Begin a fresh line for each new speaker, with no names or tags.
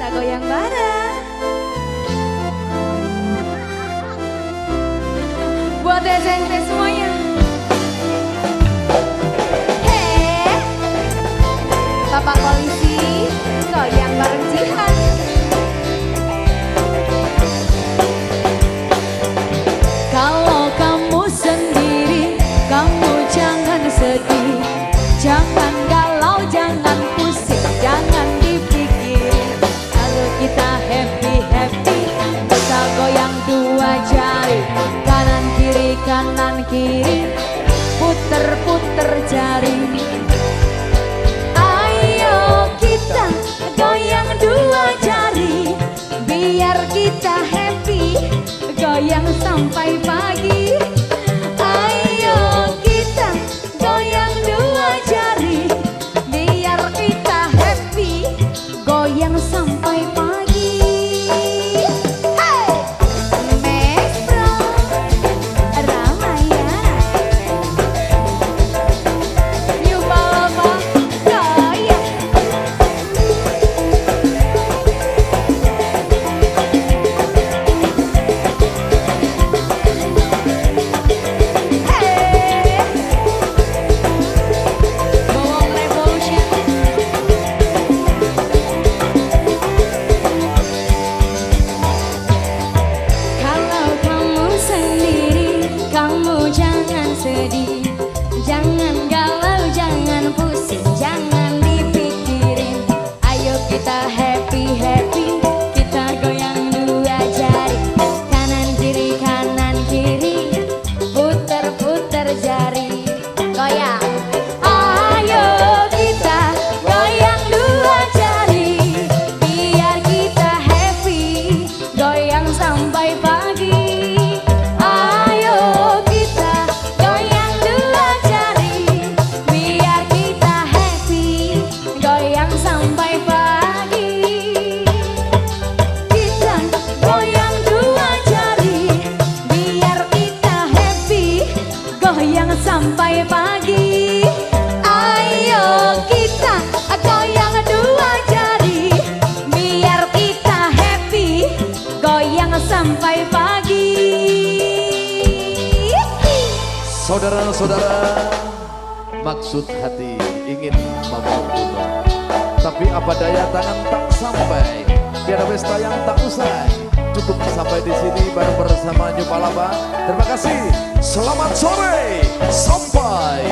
Kita goyang bareng. Buat SMP semuanya.
Jari Ayo kita goyang dua jari Biar kita happy Goyang sampai pagi. Ayo kita goyang dua jari Biar kita happy Goyang sampai pagi jangan pusing, jangan dipikirin. Ayo kita happy-happy,
Saudara-saudara, maksud hati ingin membunuh. Tapi apa daya tangan tak sampai, tiada pesta yang tak usai. Cukup sampai di sini bareng bersama New Palapa. Terima kasih, selamat sore, sampai.